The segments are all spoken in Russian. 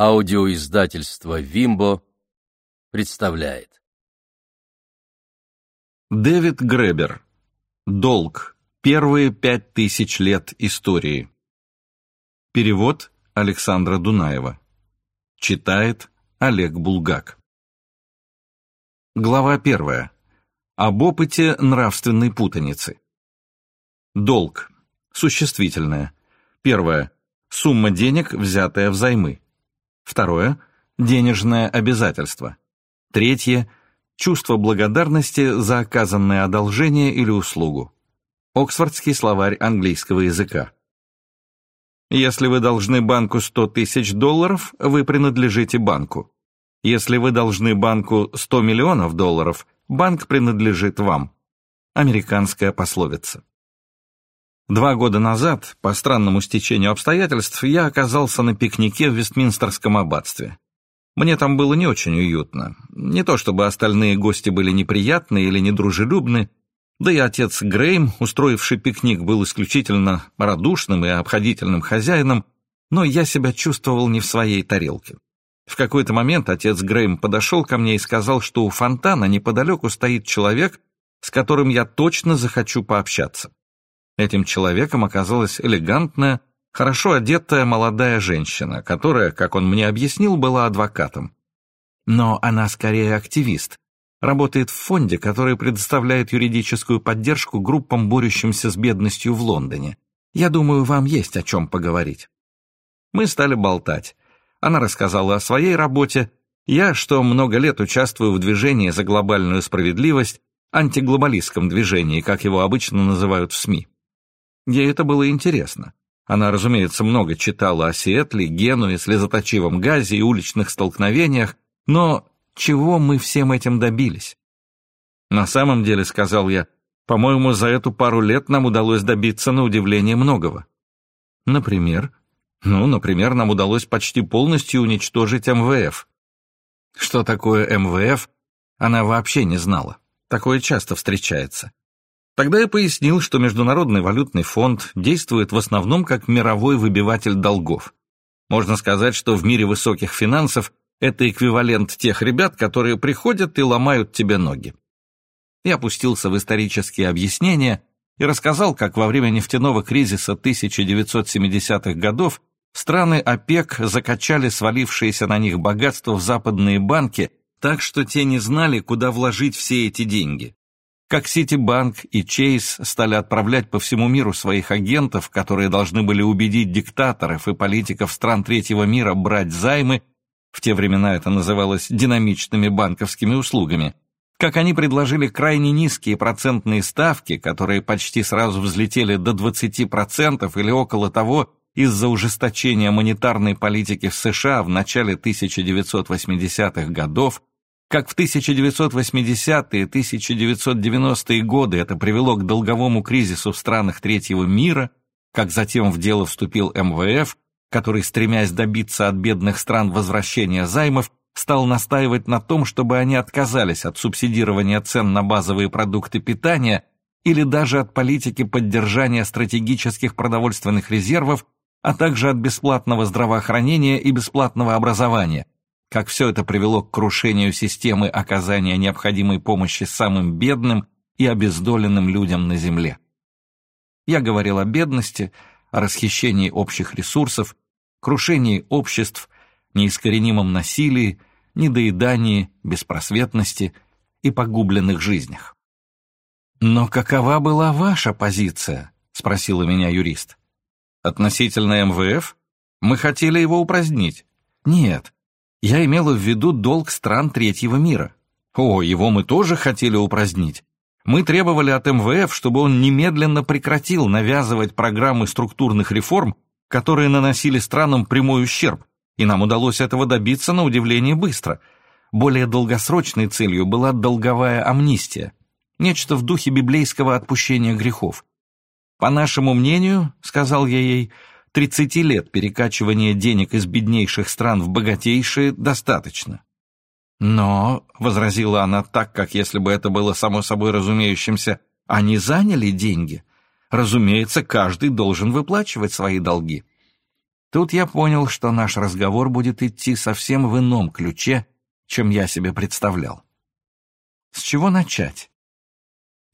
Аудиоиздательство «Вимбо» представляет. Дэвид Гребер. Долг. Первые пять тысяч лет истории. Перевод Александра Дунаева. Читает Олег Булгак. Глава первая. Об опыте нравственной путаницы. Долг. Существительное. Первое. Сумма денег, взятая взаймы. Второе – денежное обязательство. Третье – чувство благодарности за оказанное одолжение или услугу. Оксфордский словарь английского языка. Если вы должны банку 100 тысяч долларов, вы принадлежите банку. Если вы должны банку 100 миллионов долларов, банк принадлежит вам. Американская пословица. Два года назад, по странному стечению обстоятельств, я оказался на пикнике в Вестминстерском аббатстве. Мне там было не очень уютно. Не то чтобы остальные гости были неприятны или недружелюбны, да и отец Грейм, устроивший пикник, был исключительно радушным и обходительным хозяином, но я себя чувствовал не в своей тарелке. В какой-то момент отец Грейм подошел ко мне и сказал, что у фонтана неподалеку стоит человек, с которым я точно захочу пообщаться. Этим человеком оказалась элегантная, хорошо одетая молодая женщина, которая, как он мне объяснил, была адвокатом. Но она скорее активист, работает в фонде, который предоставляет юридическую поддержку группам, борющимся с бедностью в Лондоне. Я думаю, вам есть о чем поговорить. Мы стали болтать. Она рассказала о своей работе, я, что много лет участвую в движении за глобальную справедливость, антиглобалистском движении, как его обычно называют в СМИ. Ей это было интересно. Она, разумеется, много читала о Сиэтле, Генуе, слезоточивом газе и уличных столкновениях, но чего мы всем этим добились? На самом деле, сказал я, по-моему, за эту пару лет нам удалось добиться на удивление многого. Например? Ну, например, нам удалось почти полностью уничтожить МВФ. Что такое МВФ, она вообще не знала. Такое часто встречается. Тогда я пояснил, что Международный валютный фонд действует в основном как мировой выбиватель долгов. Можно сказать, что в мире высоких финансов это эквивалент тех ребят, которые приходят и ломают тебе ноги. Я опустился в исторические объяснения и рассказал, как во время нефтяного кризиса 1970-х годов страны ОПЕК закачали свалившиеся на них богатства в западные банки, так что те не знали, куда вложить все эти деньги как Ситибанк и Чейз стали отправлять по всему миру своих агентов, которые должны были убедить диктаторов и политиков стран третьего мира брать займы, в те времена это называлось динамичными банковскими услугами, как они предложили крайне низкие процентные ставки, которые почти сразу взлетели до 20% или около того из-за ужесточения монетарной политики в США в начале 1980-х годов, как в 1980-е, 1990-е годы это привело к долговому кризису в странах третьего мира, как затем в дело вступил МВФ, который, стремясь добиться от бедных стран возвращения займов, стал настаивать на том, чтобы они отказались от субсидирования цен на базовые продукты питания или даже от политики поддержания стратегических продовольственных резервов, а также от бесплатного здравоохранения и бесплатного образования – как все это привело к крушению системы оказания необходимой помощи самым бедным и обездоленным людям на Земле. Я говорил о бедности, о расхищении общих ресурсов, крушении обществ, неискоренимом насилии, недоедании, беспросветности и погубленных жизнях. «Но какова была ваша позиция?» — спросила меня юрист. «Относительно МВФ? Мы хотели его упразднить. Нет, я имела в виду долг стран третьего мира. О, его мы тоже хотели упразднить. Мы требовали от МВФ, чтобы он немедленно прекратил навязывать программы структурных реформ, которые наносили странам прямой ущерб, и нам удалось этого добиться на удивление быстро. Более долгосрочной целью была долговая амнистия, нечто в духе библейского отпущения грехов. По нашему мнению, сказал я ей, 30 лет перекачивания денег из беднейших стран в богатейшие достаточно. Но, — возразила она так, как если бы это было само собой разумеющимся, — они заняли деньги. Разумеется, каждый должен выплачивать свои долги. Тут я понял, что наш разговор будет идти совсем в ином ключе, чем я себе представлял. С чего начать?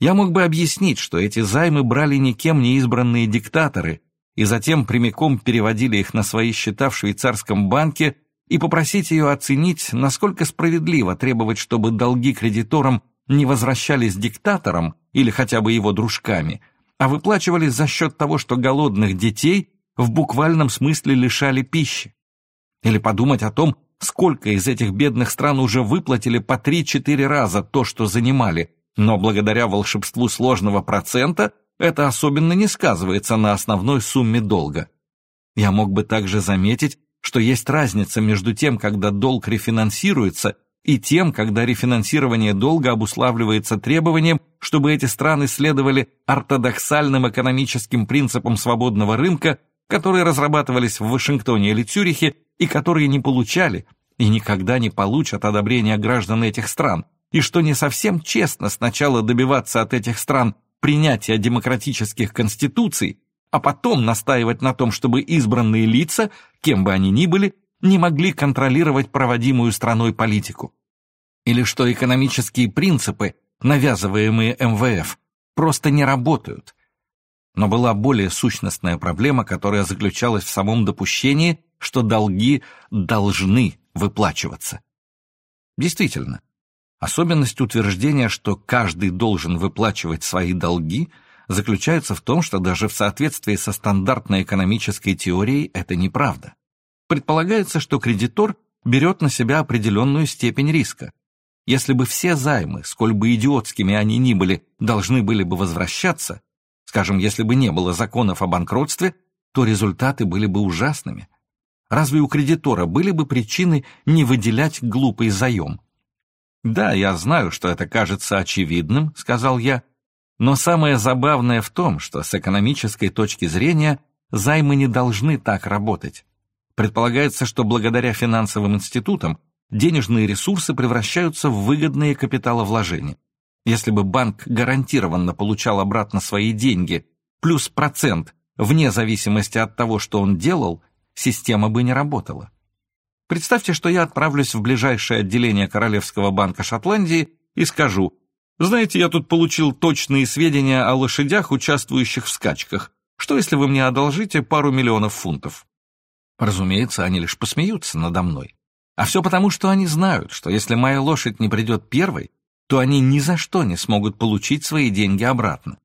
Я мог бы объяснить, что эти займы брали никем не избранные диктаторы и затем прямиком переводили их на свои счета в швейцарском банке и попросить ее оценить, насколько справедливо требовать, чтобы долги кредиторам не возвращались диктаторам или хотя бы его дружками, а выплачивались за счет того, что голодных детей в буквальном смысле лишали пищи. Или подумать о том, сколько из этих бедных стран уже выплатили по 3-4 раза то, что занимали, но благодаря волшебству сложного процента это особенно не сказывается на основной сумме долга. Я мог бы также заметить, что есть разница между тем, когда долг рефинансируется, и тем, когда рефинансирование долга обуславливается требованием, чтобы эти страны следовали ортодоксальным экономическим принципам свободного рынка которые разрабатывались в Вашингтоне или Цюрихе и которые не получали и никогда не получат одобрения граждан этих стран, и что не совсем честно сначала добиваться от этих стран принятия демократических конституций, а потом настаивать на том, чтобы избранные лица, кем бы они ни были, не могли контролировать проводимую страной политику. Или что экономические принципы, навязываемые МВФ, просто не работают – но была более сущностная проблема, которая заключалась в самом допущении, что долги должны выплачиваться. Действительно, особенность утверждения, что каждый должен выплачивать свои долги, заключается в том, что даже в соответствии со стандартной экономической теорией это неправда. Предполагается, что кредитор берет на себя определенную степень риска. Если бы все займы, сколь бы идиотскими они ни были, должны были бы возвращаться, Скажем, если бы не было законов о банкротстве, то результаты были бы ужасными. Разве у кредитора были бы причины не выделять глупый заем? «Да, я знаю, что это кажется очевидным», — сказал я, «но самое забавное в том, что с экономической точки зрения займы не должны так работать. Предполагается, что благодаря финансовым институтам денежные ресурсы превращаются в выгодные капиталовложения. Если бы банк гарантированно получал обратно свои деньги, плюс процент, вне зависимости от того, что он делал, система бы не работала. Представьте, что я отправлюсь в ближайшее отделение Королевского банка Шотландии и скажу, «Знаете, я тут получил точные сведения о лошадях, участвующих в скачках. Что, если вы мне одолжите пару миллионов фунтов?» Разумеется, они лишь посмеются надо мной. А все потому, что они знают, что если моя лошадь не придет первой, то они ни за что не смогут получить свои деньги обратно.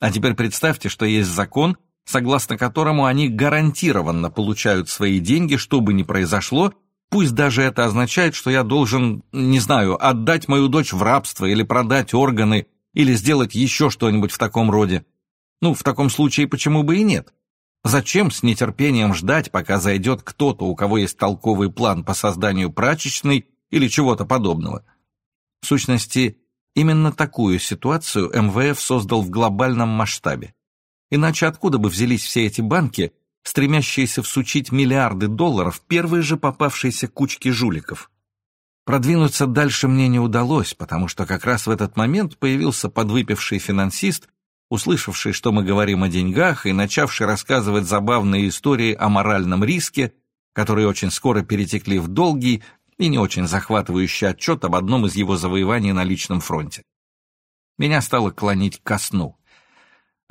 А теперь представьте, что есть закон, согласно которому они гарантированно получают свои деньги, что бы ни произошло, пусть даже это означает, что я должен, не знаю, отдать мою дочь в рабство или продать органы, или сделать еще что-нибудь в таком роде. Ну, в таком случае почему бы и нет? Зачем с нетерпением ждать, пока зайдет кто-то, у кого есть толковый план по созданию прачечной или чего-то подобного? В сущности, именно такую ситуацию МВФ создал в глобальном масштабе. Иначе откуда бы взялись все эти банки, стремящиеся всучить миллиарды долларов первой же попавшейся кучке жуликов? Продвинуться дальше мне не удалось, потому что как раз в этот момент появился подвыпивший финансист, услышавший, что мы говорим о деньгах, и начавший рассказывать забавные истории о моральном риске, которые очень скоро перетекли в долгий, и не очень захватывающий отчет об одном из его завоеваний на личном фронте. Меня стало клонить ко сну.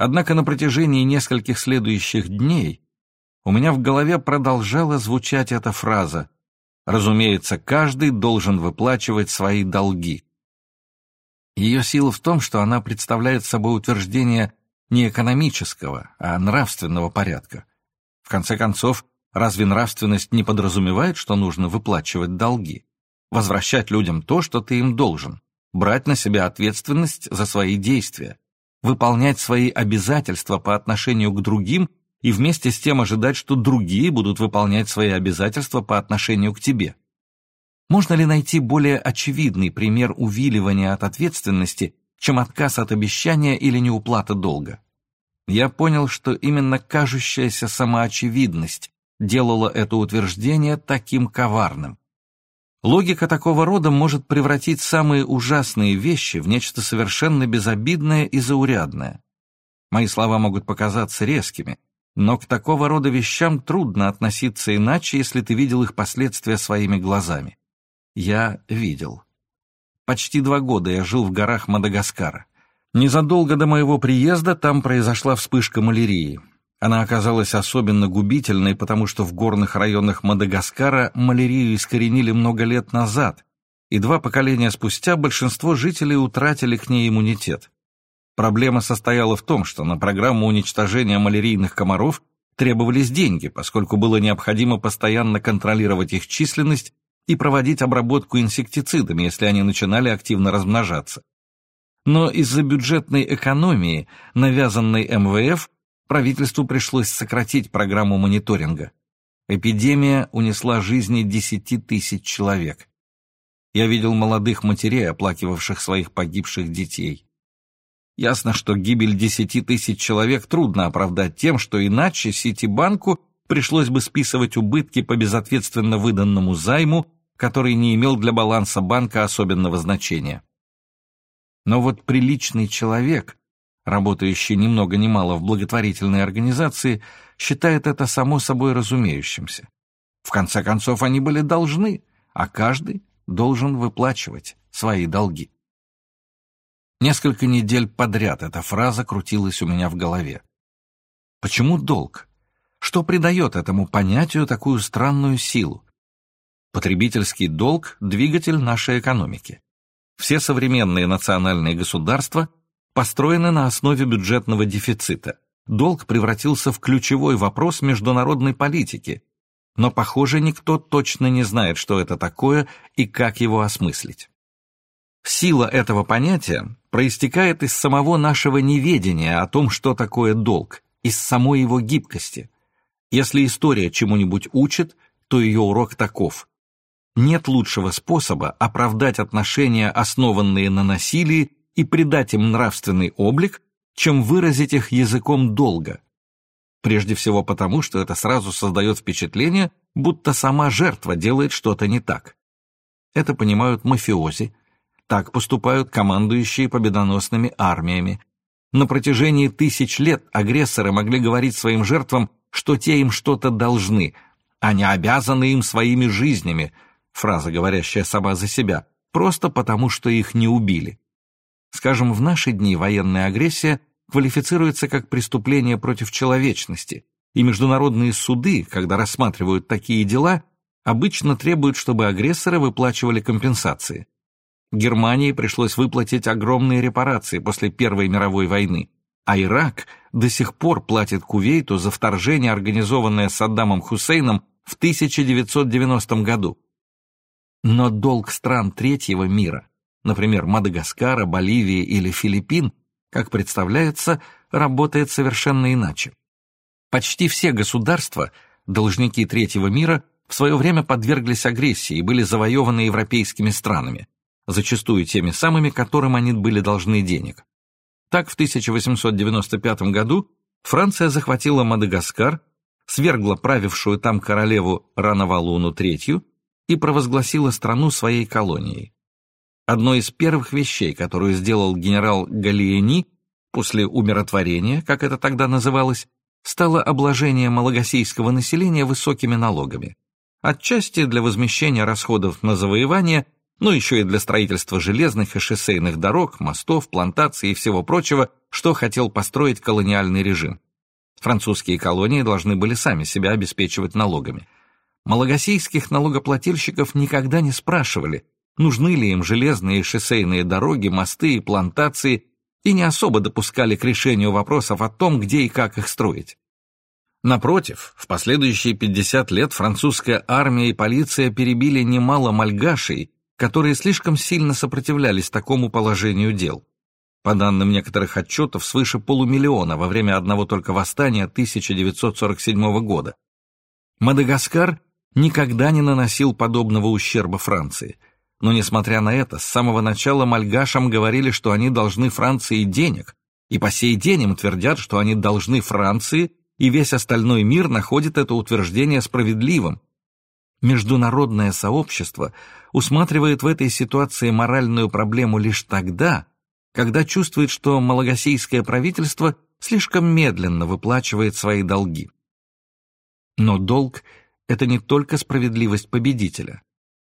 Однако на протяжении нескольких следующих дней у меня в голове продолжала звучать эта фраза «Разумеется, каждый должен выплачивать свои долги». Ее сила в том, что она представляет собой утверждение не экономического, а нравственного порядка. В конце концов, Разве нравственность не подразумевает, что нужно выплачивать долги? Возвращать людям то, что ты им должен, брать на себя ответственность за свои действия, выполнять свои обязательства по отношению к другим и вместе с тем ожидать, что другие будут выполнять свои обязательства по отношению к тебе. Можно ли найти более очевидный пример увиливания от ответственности, чем отказ от обещания или неуплата долга? Я понял, что именно кажущаяся самоочевидность делало это утверждение таким коварным. Логика такого рода может превратить самые ужасные вещи в нечто совершенно безобидное и заурядное. Мои слова могут показаться резкими, Но к такого рода вещам трудно относиться иначе, если ты видел их последствия своими глазами. Я видел. Почти два года я жил в горах Мадагаскара. Незадолго до моего приезда там произошла вспышка малярии. Она оказалась особенно губительной, потому что в горных районах Мадагаскара малярию искоренили много лет назад, и два поколения спустя большинство жителей утратили к ней иммунитет. Проблема состояла в том, что на программу уничтожения малярийных комаров требовались деньги, поскольку было необходимо постоянно контролировать их численность и проводить обработку инсектицидами, если они начинали активно размножаться. Но из-за бюджетной экономии, навязанной МВФ, правительству пришлось сократить программу мониторинга. Эпидемия унесла жизни 10 тысяч человек. Я видел молодых матерей, оплакивавших своих погибших детей. Ясно, что гибель десяти тысяч человек трудно оправдать тем, что иначе Ситибанку пришлось бы списывать убытки по безответственно выданному займу, который не имел для баланса банка особенного значения. Но вот приличный человек, работающий ни много ни мало в благотворительной организации, считает это само собой разумеющимся. В конце концов, они были должны, а каждый должен выплачивать свои долги. Несколько недель подряд эта фраза крутилась у меня в голове. Почему долг? Что придает этому понятию такую странную силу? Потребительский долг – двигатель нашей экономики. Все современные национальные государства построены на основе бюджетного дефицита. Долг превратился в ключевой вопрос международной политики, но, похоже, никто точно не знает, что это такое и как его осмыслить. Сила этого понятия проистекает из самого нашего неведения о том, что такое долг, из самой его гибкости. Если история чему-нибудь учит, то ее урок таков. Нет лучшего способа оправдать отношения, основанные на насилии, и придать им нравственный облик, чем выразить их языком долга. Прежде всего потому, что это сразу создает впечатление, будто сама жертва делает что-то не так. Это понимают мафиози, так поступают командующие победоносными армиями. На протяжении тысяч лет агрессоры могли говорить своим жертвам, что те им что-то должны, они обязаны им своими жизнями, фраза, говорящая сама за себя, просто потому, что их не убили. Скажем, в наши дни военная агрессия квалифицируется как преступление против человечности, и международные суды, когда рассматривают такие дела, обычно требуют, чтобы агрессоры выплачивали компенсации. Германии пришлось выплатить огромные репарации после Первой мировой войны, а Ирак до сих пор платит Кувейту за вторжение, организованное Саддамом Хусейном в 1990 году. Но долг стран третьего мира, например, Мадагаскара, Боливии или Филиппин, как представляется, работает совершенно иначе. Почти все государства, должники третьего мира, в свое время подверглись агрессии и были завоеваны европейскими странами зачастую теми самыми, которым они были должны денег. Так, в 1895 году Франция захватила Мадагаскар, свергла правившую там королеву Ранавалуну III и провозгласила страну своей колонией. Одной из первых вещей, которую сделал генерал Галиени после умиротворения, как это тогда называлось, стало обложение малагасийского населения высокими налогами. Отчасти для возмещения расходов на завоевание – но еще и для строительства железных и шоссейных дорог, мостов, плантаций и всего прочего, что хотел построить колониальный режим. Французские колонии должны были сами себя обеспечивать налогами. Малагасийских налогоплательщиков никогда не спрашивали, нужны ли им железные и шоссейные дороги, мосты и плантации, и не особо допускали к решению вопросов о том, где и как их строить. Напротив, в последующие 50 лет французская армия и полиция перебили немало мальгашей, которые слишком сильно сопротивлялись такому положению дел. По данным некоторых отчетов, свыше полумиллиона во время одного только восстания 1947 года. Мадагаскар никогда не наносил подобного ущерба Франции. Но, несмотря на это, с самого начала мальгашам говорили, что они должны Франции денег, и по сей день им твердят, что они должны Франции, и весь остальной мир находит это утверждение справедливым, Международное сообщество усматривает в этой ситуации моральную проблему лишь тогда, когда чувствует, что малагасийское правительство слишком медленно выплачивает свои долги. Но долг – это не только справедливость победителя.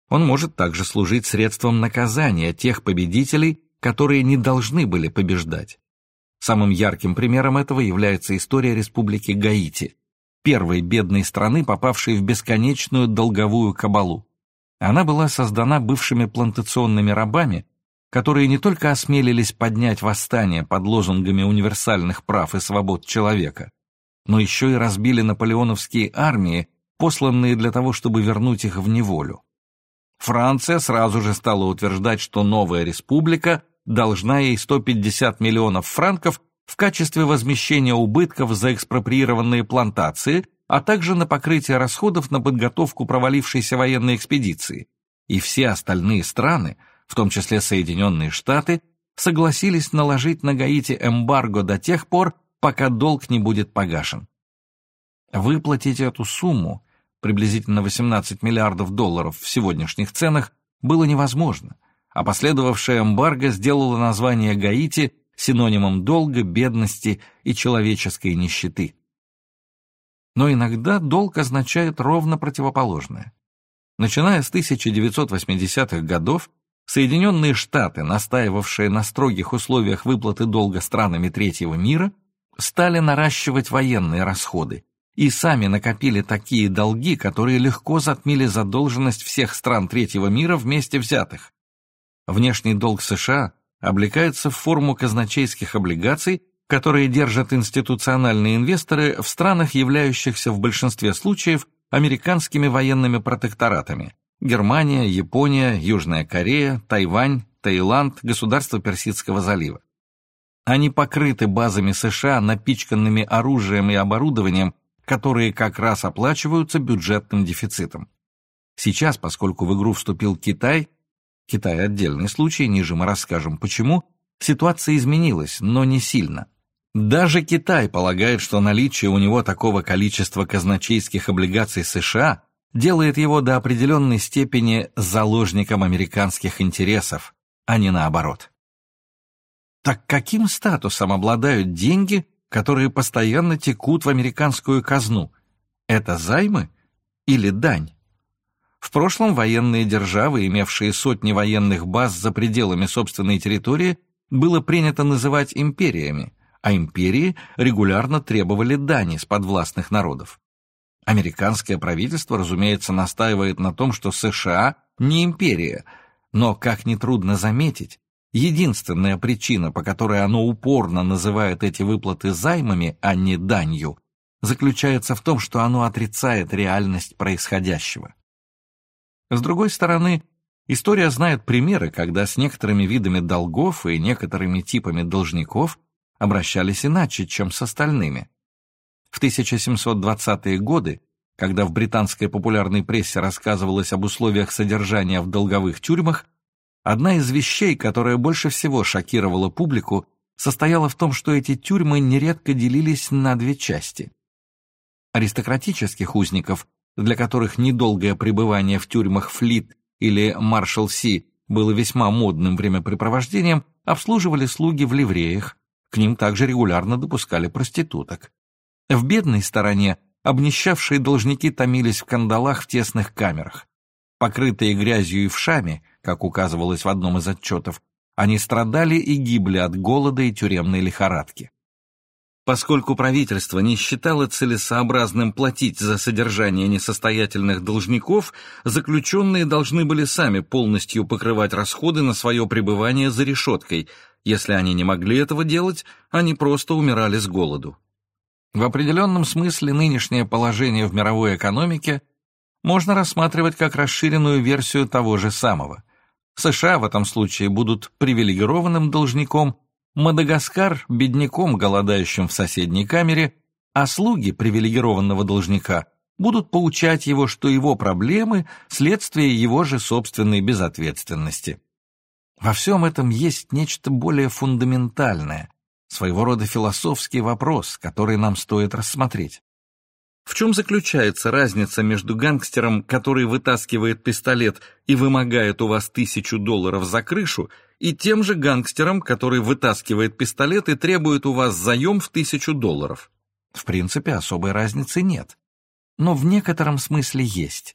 Он может также служить средством наказания тех победителей, которые не должны были побеждать. Самым ярким примером этого является история Республики Гаити, первой бедной страны, попавшей в бесконечную долговую кабалу. Она была создана бывшими плантационными рабами, которые не только осмелились поднять восстание под лозунгами универсальных прав и свобод человека, но еще и разбили наполеоновские армии, посланные для того, чтобы вернуть их в неволю. Франция сразу же стала утверждать, что новая республика должна ей 150 миллионов франков в качестве возмещения убытков за экспроприированные плантации, а также на покрытие расходов на подготовку провалившейся военной экспедиции. И все остальные страны, в том числе Соединенные Штаты, согласились наложить на Гаити эмбарго до тех пор, пока долг не будет погашен. Выплатить эту сумму, приблизительно 18 миллиардов долларов в сегодняшних ценах, было невозможно – а последовавшая эмбарго сделала название Гаити синонимом долга, бедности и человеческой нищеты. Но иногда долг означает ровно противоположное. Начиная с 1980-х годов, Соединенные Штаты, настаивавшие на строгих условиях выплаты долга странами третьего мира, стали наращивать военные расходы и сами накопили такие долги, которые легко затмили задолженность всех стран третьего мира вместе взятых. Внешний долг США облекается в форму казначейских облигаций, которые держат институциональные инвесторы в странах, являющихся в большинстве случаев американскими военными протекторатами – Германия, Япония, Южная Корея, Тайвань, Таиланд, государство Персидского залива. Они покрыты базами США, напичканными оружием и оборудованием, которые как раз оплачиваются бюджетным дефицитом. Сейчас, поскольку в игру вступил Китай, Китай отдельный случай, ниже мы расскажем почему, ситуация изменилась, но не сильно. Даже Китай полагает, что наличие у него такого количества казначейских облигаций США делает его до определенной степени заложником американских интересов, а не наоборот. Так каким статусом обладают деньги, которые постоянно текут в американскую казну? Это займы или дань? В прошлом военные державы, имевшие сотни военных баз за пределами собственной территории, было принято называть империями, а империи регулярно требовали дани с подвластных народов. Американское правительство, разумеется, настаивает на том, что США не империя, но, как нетрудно заметить, единственная причина, по которой оно упорно называет эти выплаты займами, а не данью, заключается в том, что оно отрицает реальность происходящего. С другой стороны, история знает примеры, когда с некоторыми видами долгов и некоторыми типами должников обращались иначе, чем с остальными. В 1720-е годы, когда в британской популярной прессе рассказывалось об условиях содержания в долговых тюрьмах, одна из вещей, которая больше всего шокировала публику, состояла в том, что эти тюрьмы нередко делились на две части. Аристократических узников для которых недолгое пребывание в тюрьмах Флит или Маршал-Си было весьма модным времяпрепровождением, обслуживали слуги в ливреях, к ним также регулярно допускали проституток. В бедной стороне обнищавшие должники томились в кандалах в тесных камерах. Покрытые грязью и вшами, как указывалось в одном из отчетов, они страдали и гибли от голода и тюремной лихорадки. Поскольку правительство не считало целесообразным платить за содержание несостоятельных должников, заключенные должны были сами полностью покрывать расходы на свое пребывание за решеткой. Если они не могли этого делать, они просто умирали с голоду. В определенном смысле нынешнее положение в мировой экономике можно рассматривать как расширенную версию того же самого. США в этом случае будут привилегированным должником – Мадагаскар бедняком, голодающим в соседней камере, а слуги привилегированного должника будут поучать его, что его проблемы – следствие его же собственной безответственности. Во всем этом есть нечто более фундаментальное, своего рода философский вопрос, который нам стоит рассмотреть. В чем заключается разница между гангстером, который вытаскивает пистолет и вымогает у вас тысячу долларов за крышу, и тем же гангстером, который вытаскивает пистолет и требует у вас заем в тысячу долларов? В принципе, особой разницы нет. Но в некотором смысле есть.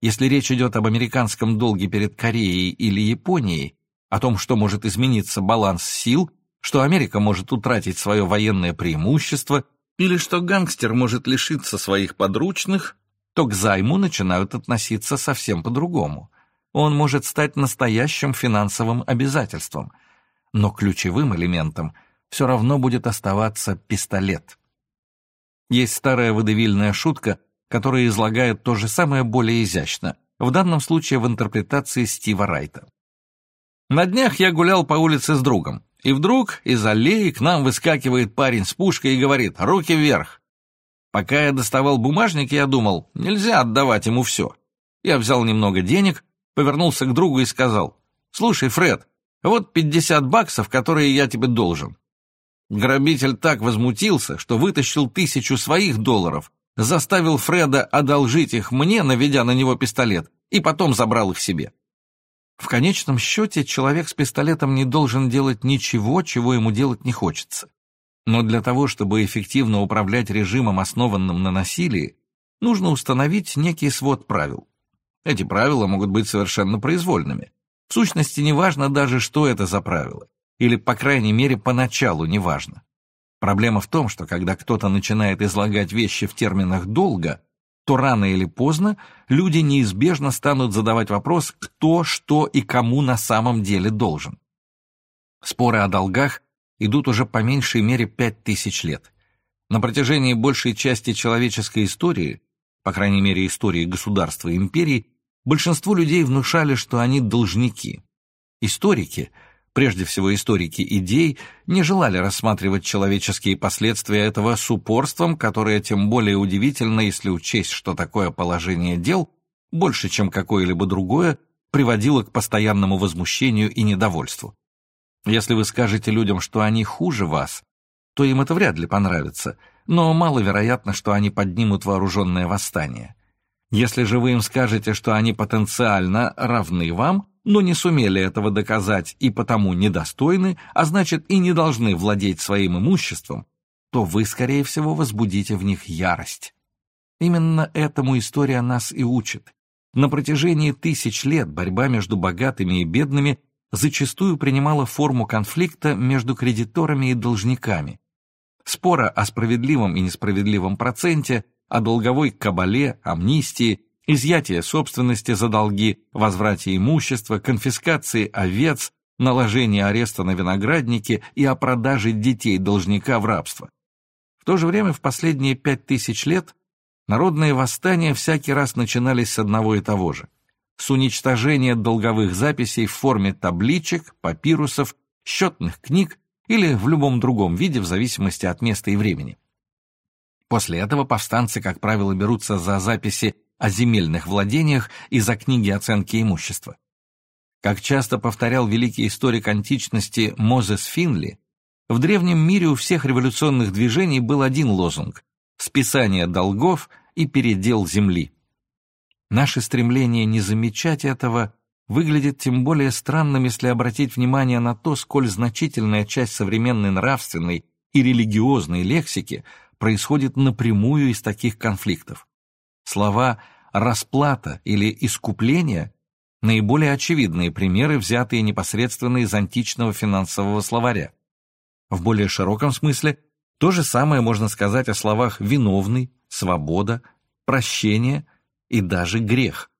Если речь идет об американском долге перед Кореей или Японией, о том, что может измениться баланс сил, что Америка может утратить свое военное преимущество – или что гангстер может лишиться своих подручных, то к займу начинают относиться совсем по-другому. Он может стать настоящим финансовым обязательством, но ключевым элементом все равно будет оставаться пистолет. Есть старая выдавильная шутка, которая излагает то же самое более изящно, в данном случае в интерпретации Стива Райта. На днях я гулял по улице с другом. И вдруг из аллеи к нам выскакивает парень с пушкой и говорит «Руки вверх!». Пока я доставал бумажник, я думал, нельзя отдавать ему все. Я взял немного денег, повернулся к другу и сказал «Слушай, Фред, вот 50 баксов, которые я тебе должен». Грабитель так возмутился, что вытащил тысячу своих долларов, заставил Фреда одолжить их мне, наведя на него пистолет, и потом забрал их себе. В конечном счете человек с пистолетом не должен делать ничего, чего ему делать не хочется. Но для того, чтобы эффективно управлять режимом, основанным на насилии, нужно установить некий свод правил. Эти правила могут быть совершенно произвольными. В сущности, неважно даже, что это за правила. Или, по крайней мере, поначалу неважно. Проблема в том, что когда кто-то начинает излагать вещи в терминах долга, то рано или поздно люди неизбежно станут задавать вопрос, кто, что и кому на самом деле должен. Споры о долгах идут уже по меньшей мере пять тысяч лет. На протяжении большей части человеческой истории, по крайней мере истории государства и империй, большинству людей внушали, что они должники. Историки – прежде всего историки идей, не желали рассматривать человеческие последствия этого с упорством, которое тем более удивительно, если учесть, что такое положение дел, больше, чем какое-либо другое, приводило к постоянному возмущению и недовольству. Если вы скажете людям, что они хуже вас, то им это вряд ли понравится, но маловероятно, что они поднимут вооруженное восстание. Если же вы им скажете, что они потенциально равны вам, но не сумели этого доказать и потому недостойны, а значит и не должны владеть своим имуществом, то вы, скорее всего, возбудите в них ярость. Именно этому история нас и учит. На протяжении тысяч лет борьба между богатыми и бедными зачастую принимала форму конфликта между кредиторами и должниками. Спора о справедливом и несправедливом проценте, о долговой кабале, амнистии изъятие собственности за долги, возврате имущества, конфискации овец, наложение ареста на виноградники и о продаже детей должника в рабство. В то же время в последние пять тысяч лет народные восстания всякий раз начинались с одного и того же – с уничтожения долговых записей в форме табличек, папирусов, счетных книг или в любом другом виде в зависимости от места и времени. После этого повстанцы, как правило, берутся за записи о земельных владениях и за книги оценки имущества. Как часто повторял великий историк античности Мозес Финли, в древнем мире у всех революционных движений был один лозунг – списание долгов и передел земли. Наше стремление не замечать этого выглядит тем более странным, если обратить внимание на то, сколь значительная часть современной нравственной и религиозной лексики происходит напрямую из таких конфликтов. Слова «расплата» или «искупление» — наиболее очевидные примеры, взятые непосредственно из античного финансового словаря. В более широком смысле то же самое можно сказать о словах «виновный», «свобода», «прощение» и даже «грех».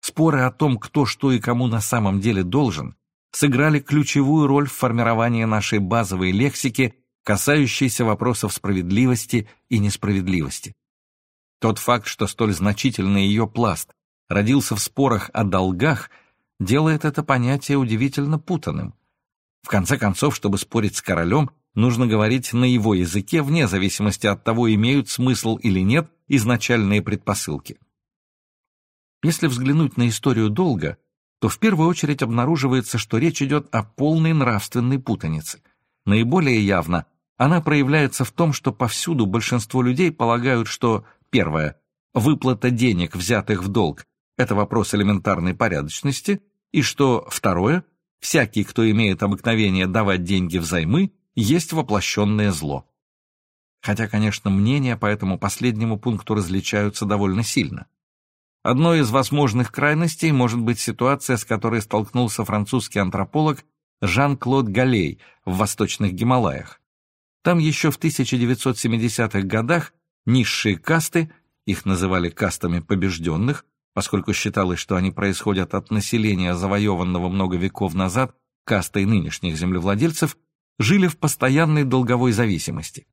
Споры о том, кто что и кому на самом деле должен, сыграли ключевую роль в формировании нашей базовой лексики, касающейся вопросов справедливости и несправедливости. Тот факт, что столь значительный ее пласт родился в спорах о долгах, делает это понятие удивительно путанным. В конце концов, чтобы спорить с королем, нужно говорить на его языке вне зависимости от того, имеют смысл или нет изначальные предпосылки. Если взглянуть на историю долга, то в первую очередь обнаруживается, что речь идет о полной нравственной путанице. Наиболее явно она проявляется в том, что повсюду большинство людей полагают, что Первое. Выплата денег, взятых в долг, это вопрос элементарной порядочности, и что, второе, всякий, кто имеет обыкновение давать деньги взаймы, есть воплощенное зло. Хотя, конечно, мнения по этому последнему пункту различаются довольно сильно. Одной из возможных крайностей может быть ситуация, с которой столкнулся французский антрополог Жан-Клод Галей в Восточных Гималаях. Там еще в 1970-х годах низшие касты, их называли кастами побежденных, поскольку считалось, что они происходят от населения, завоеванного много веков назад кастой нынешних землевладельцев, жили в постоянной долговой зависимости.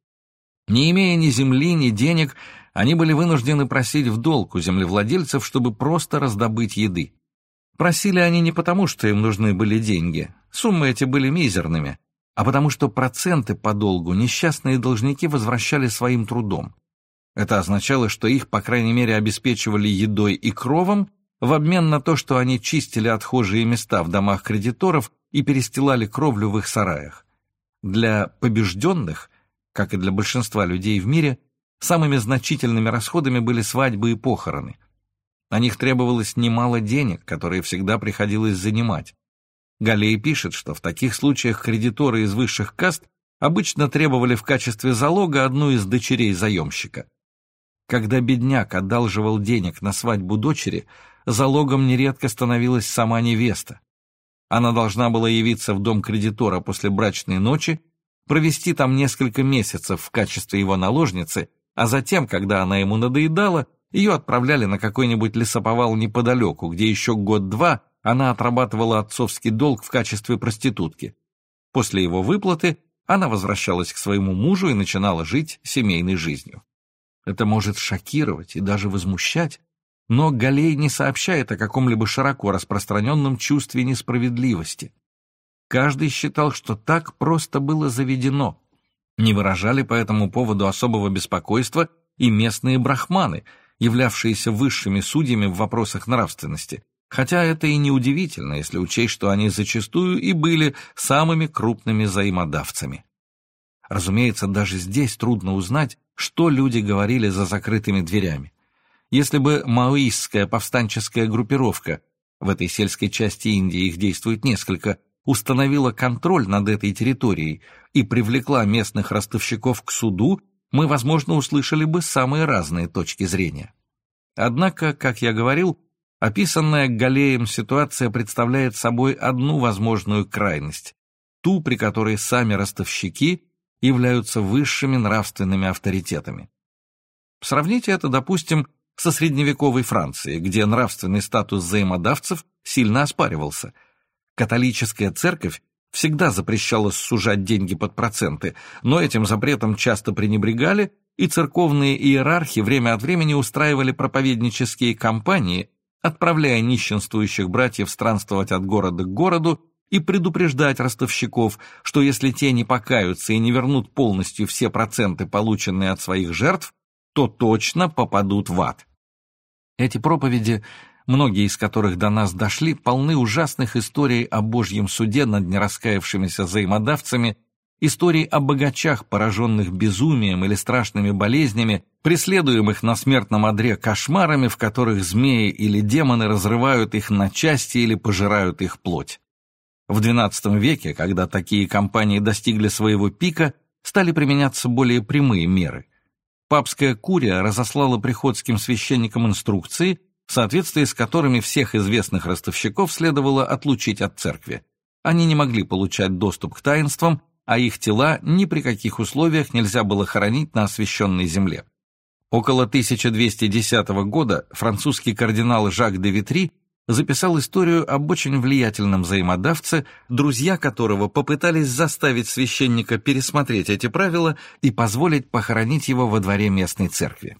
Не имея ни земли, ни денег, они были вынуждены просить в долг у землевладельцев, чтобы просто раздобыть еды. Просили они не потому, что им нужны были деньги, суммы эти были мизерными, а потому что проценты по долгу несчастные должники возвращали своим трудом. Это означало, что их, по крайней мере, обеспечивали едой и кровом в обмен на то, что они чистили отхожие места в домах кредиторов и перестилали кровлю в их сараях. Для побежденных, как и для большинства людей в мире, самыми значительными расходами были свадьбы и похороны. На них требовалось немало денег, которые всегда приходилось занимать. Галей пишет, что в таких случаях кредиторы из высших каст обычно требовали в качестве залога одну из дочерей заемщика. Когда бедняк одалживал денег на свадьбу дочери, залогом нередко становилась сама невеста. Она должна была явиться в дом кредитора после брачной ночи, провести там несколько месяцев в качестве его наложницы, а затем, когда она ему надоедала, ее отправляли на какой-нибудь лесоповал неподалеку, где еще год-два она отрабатывала отцовский долг в качестве проститутки. После его выплаты она возвращалась к своему мужу и начинала жить семейной жизнью. Это может шокировать и даже возмущать, но Галей не сообщает о каком-либо широко распространенном чувстве несправедливости. Каждый считал, что так просто было заведено. Не выражали по этому поводу особого беспокойства и местные брахманы, являвшиеся высшими судьями в вопросах нравственности, хотя это и неудивительно, если учесть, что они зачастую и были самыми крупными взаимодавцами. Разумеется, даже здесь трудно узнать, что люди говорили за закрытыми дверями. Если бы маоистская повстанческая группировка, в этой сельской части Индии их действует несколько, установила контроль над этой территорией и привлекла местных ростовщиков к суду, мы, возможно, услышали бы самые разные точки зрения. Однако, как я говорил, описанная Галеем ситуация представляет собой одну возможную крайность, ту, при которой сами ростовщики являются высшими нравственными авторитетами. Сравните это, допустим, со средневековой Францией, где нравственный статус взаимодавцев сильно оспаривался. Католическая церковь всегда запрещала сужать деньги под проценты, но этим запретом часто пренебрегали, и церковные иерархи время от времени устраивали проповеднические кампании, отправляя нищенствующих братьев странствовать от города к городу и предупреждать ростовщиков, что если те не покаются и не вернут полностью все проценты, полученные от своих жертв, то точно попадут в ад. Эти проповеди, многие из которых до нас дошли, полны ужасных историй о Божьем суде над нераскаявшимися взаимодавцами, историй о богачах, пораженных безумием или страшными болезнями, преследуемых на смертном одре кошмарами, в которых змеи или демоны разрывают их на части или пожирают их плоть. В XII веке, когда такие кампании достигли своего пика, стали применяться более прямые меры. Папская курия разослала приходским священникам инструкции, в соответствии с которыми всех известных ростовщиков следовало отлучить от церкви. Они не могли получать доступ к таинствам, а их тела ни при каких условиях нельзя было хоронить на освященной земле. Около 1210 года французский кардинал Жак де Витри записал историю об очень влиятельном взаимодавце, друзья которого попытались заставить священника пересмотреть эти правила и позволить похоронить его во дворе местной церкви.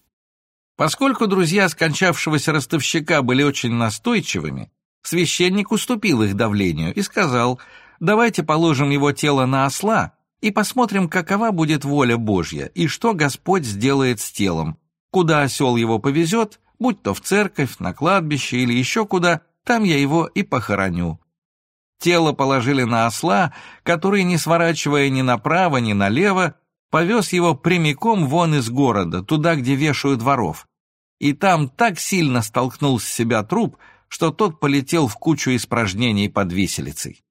Поскольку друзья скончавшегося ростовщика были очень настойчивыми, священник уступил их давлению и сказал, давайте положим его тело на осла и посмотрим, какова будет воля Божья и что Господь сделает с телом, куда осел его повезет, будь то в церковь, на кладбище или еще куда, там я его и похороню. Тело положили на осла, который, не сворачивая ни направо, ни налево, повез его прямиком вон из города, туда, где вешают воров. И там так сильно столкнул с себя труп, что тот полетел в кучу испражнений под виселицей.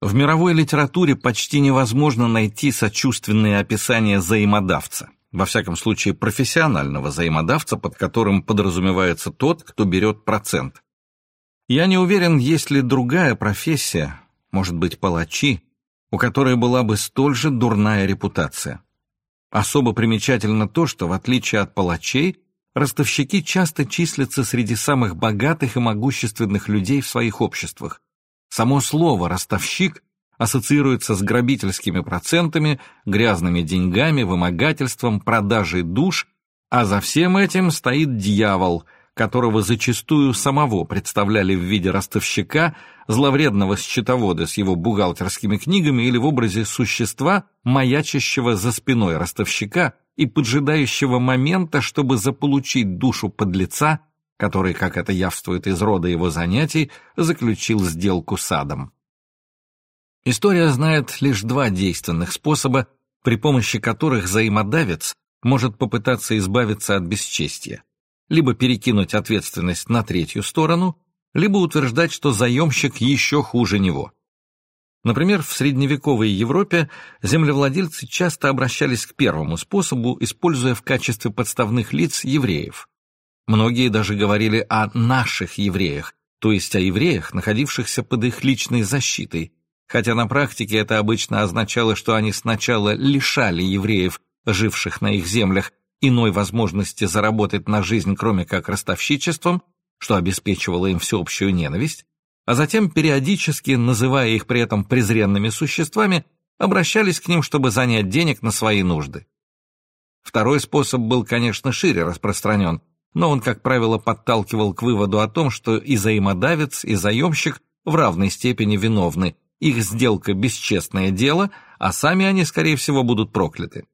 В мировой литературе почти невозможно найти сочувственные описания взаимодавца, во всяком случае профессионального взаимодавца, под которым подразумевается тот, кто берет процент. Я не уверен, есть ли другая профессия, может быть, палачи, у которой была бы столь же дурная репутация. Особо примечательно то, что, в отличие от палачей, ростовщики часто числятся среди самых богатых и могущественных людей в своих обществах. Само слово «ростовщик» ассоциируется с грабительскими процентами, грязными деньгами, вымогательством, продажей душ, а за всем этим стоит дьявол – которого зачастую самого представляли в виде ростовщика, зловредного счетовода с его бухгалтерскими книгами или в образе существа, маячащего за спиной ростовщика и поджидающего момента, чтобы заполучить душу подлеца, который, как это явствует из рода его занятий, заключил сделку с адом. История знает лишь два действенных способа, при помощи которых взаимодавец может попытаться избавиться от бесчестия либо перекинуть ответственность на третью сторону, либо утверждать, что заемщик еще хуже него. Например, в средневековой Европе землевладельцы часто обращались к первому способу, используя в качестве подставных лиц евреев. Многие даже говорили о «наших евреях», то есть о евреях, находившихся под их личной защитой, хотя на практике это обычно означало, что они сначала лишали евреев, живших на их землях, иной возможности заработать на жизнь, кроме как ростовщичеством, что обеспечивало им всеобщую ненависть, а затем, периодически, называя их при этом презренными существами, обращались к ним, чтобы занять денег на свои нужды. Второй способ был, конечно, шире распространен, но он, как правило, подталкивал к выводу о том, что и заимодавец, и заемщик в равной степени виновны, их сделка – бесчестное дело, а сами они, скорее всего, будут прокляты.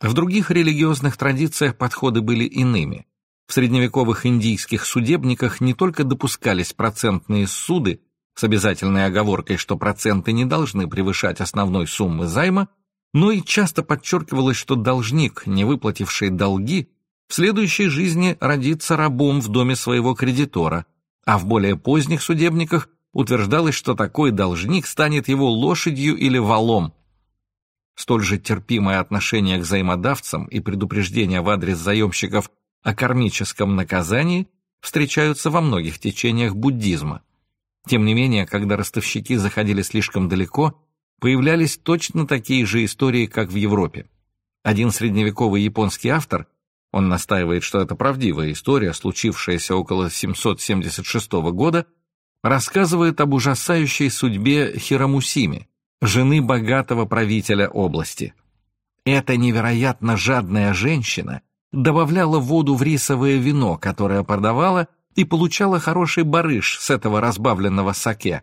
В других религиозных традициях подходы были иными. В средневековых индийских судебниках не только допускались процентные суды с обязательной оговоркой, что проценты не должны превышать основной суммы займа, но и часто подчеркивалось, что должник, не выплативший долги, в следующей жизни родится рабом в доме своего кредитора, а в более поздних судебниках утверждалось, что такой должник станет его лошадью или валом, Столь же терпимое отношение к взаимодавцам и предупреждение в адрес заемщиков о кармическом наказании встречаются во многих течениях буддизма. Тем не менее, когда ростовщики заходили слишком далеко, появлялись точно такие же истории, как в Европе. Один средневековый японский автор, он настаивает, что это правдивая история, случившаяся около 776 года, рассказывает об ужасающей судьбе Хирамусими, жены богатого правителя области. Эта невероятно жадная женщина добавляла воду в рисовое вино, которое продавала, и получала хороший барыш с этого разбавленного саке.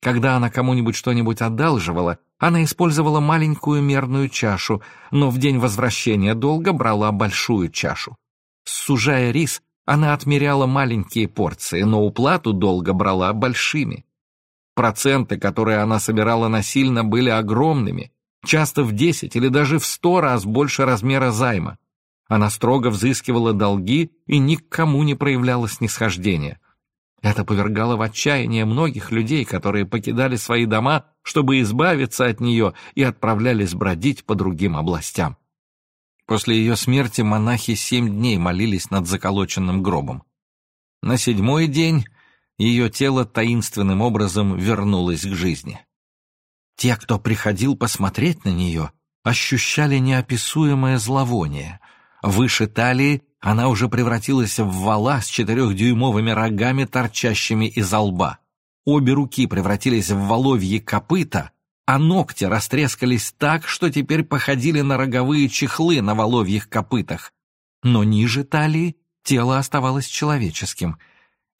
Когда она кому-нибудь что-нибудь одалживала, она использовала маленькую мерную чашу, но в день возвращения долга брала большую чашу. Сужая рис, она отмеряла маленькие порции, но уплату долго брала большими. Проценты, которые она собирала насильно, были огромными, часто в 10 или даже в 100 раз больше размера займа. Она строго взыскивала долги и никому не проявляла снисхождения. Это повергало в отчаяние многих людей, которые покидали свои дома, чтобы избавиться от нее, и отправлялись бродить по другим областям. После ее смерти монахи семь дней молились над заколоченным гробом. На седьмой день ее тело таинственным образом вернулось к жизни. Те, кто приходил посмотреть на нее, ощущали неописуемое зловоние. Выше талии она уже превратилась в вала с четырехдюймовыми рогами, торчащими из лба. Обе руки превратились в воловьи копыта, а ногти растрескались так, что теперь походили на роговые чехлы на воловьих копытах. Но ниже талии тело оставалось человеческим —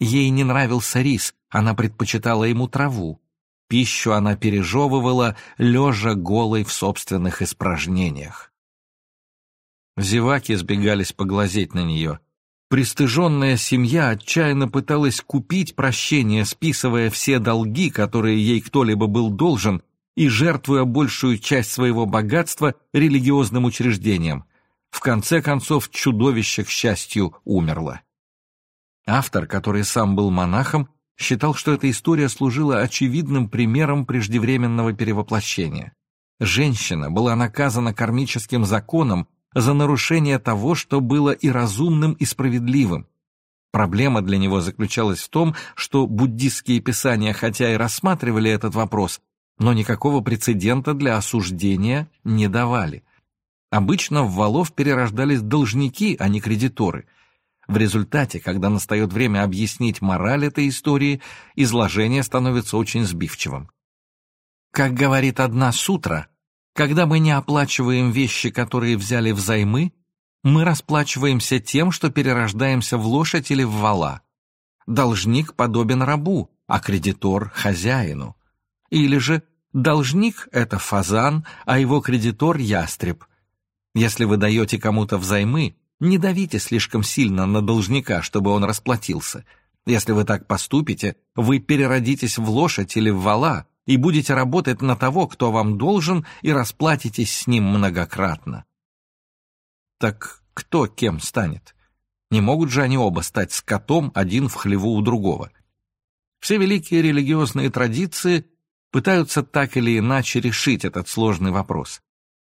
Ей не нравился рис, она предпочитала ему траву. Пищу она пережевывала, лежа голой в собственных испражнениях. Зеваки сбегались поглазеть на нее. Пристыженная семья отчаянно пыталась купить прощение, списывая все долги, которые ей кто-либо был должен, и жертвуя большую часть своего богатства религиозным учреждениям. В конце концов, чудовище, к счастью, умерло. Автор, который сам был монахом, считал, что эта история служила очевидным примером преждевременного перевоплощения. Женщина была наказана кармическим законом за нарушение того, что было и разумным, и справедливым. Проблема для него заключалась в том, что буддистские писания хотя и рассматривали этот вопрос, но никакого прецедента для осуждения не давали. Обычно в валов перерождались должники, а не кредиторы. В результате, когда настает время объяснить мораль этой истории, изложение становится очень сбивчивым. Как говорит одна сутра, когда мы не оплачиваем вещи, которые взяли взаймы, мы расплачиваемся тем, что перерождаемся в лошадь или в вала. Должник подобен рабу, а кредитор – хозяину. Или же должник – это фазан, а его кредитор – ястреб. Если вы даете кому-то взаймы, не давите слишком сильно на должника, чтобы он расплатился. Если вы так поступите, вы переродитесь в лошадь или в вала и будете работать на того, кто вам должен, и расплатитесь с ним многократно. Так кто кем станет? Не могут же они оба стать скотом, один в хлеву у другого. Все великие религиозные традиции пытаются так или иначе решить этот сложный вопрос.